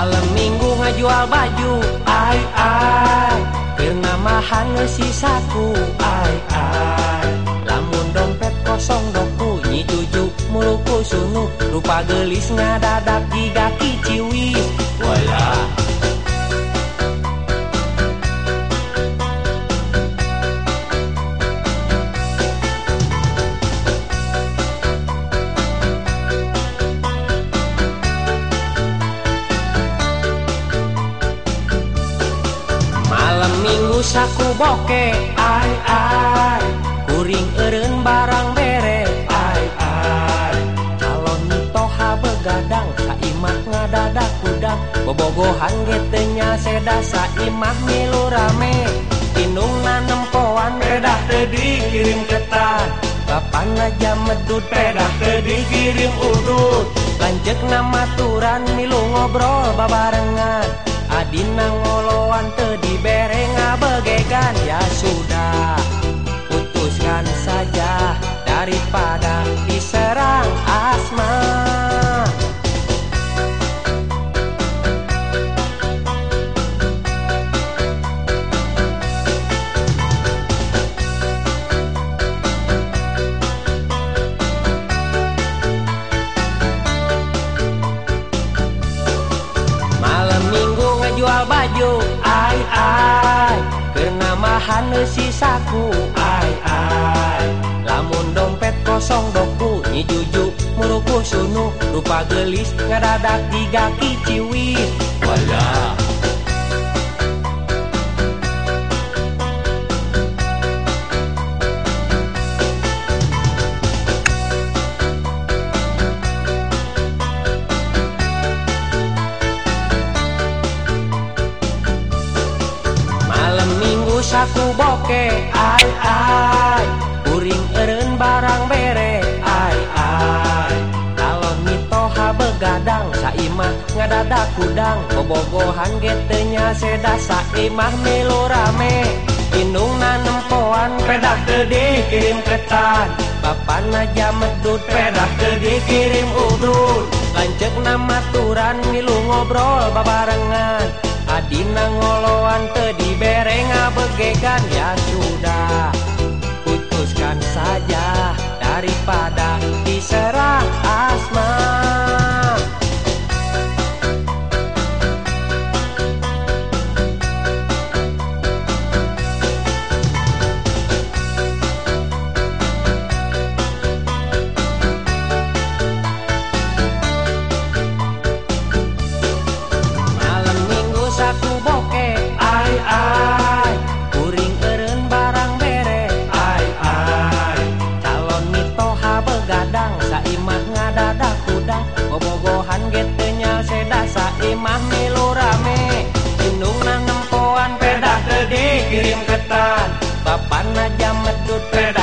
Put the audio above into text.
malam minggu ngajual baju ai ai. Karena mahan sisaku ai ai. Lamun dompet kosong doku nyi tuju muluku sunu. Rupa gelis ngadadak giga kiciwis malam minggu saku boke ai ai. Kuring eureun barang bere ai ai. Calon toha begadang ka imah ngadadak kuda. Bobogohan getenya seda sa imah milu rame. Indungna nempoan pedah tedi dikirim ketan. Kapan aja medut pedah tedi dikirim udut. Lanjek nama turan milu ngobrol babarengan. Adina ngoloan tedi Hanu sisaku. Ai ai. Lamun dompet kosong doku nyijuju muruku sunu. Rupa gelis ngadadak diga kiciwit Wala. saku boke ai ai. Kuring eren barang bere ai ai. Kalau mitoha begadang saimah ngadadak kudang. Bobogohan getenya seda saimah melo rame. Inung nanempoan pedak gede kirim ketan. Bapak naja medut pedak gede kirim udun Lancek nama turan milu ngobrol babarengan. Adina ngoloan tedi bere ngabegegan Ya sudah. Putuskan saja daripada diserang asma tatapan aja medut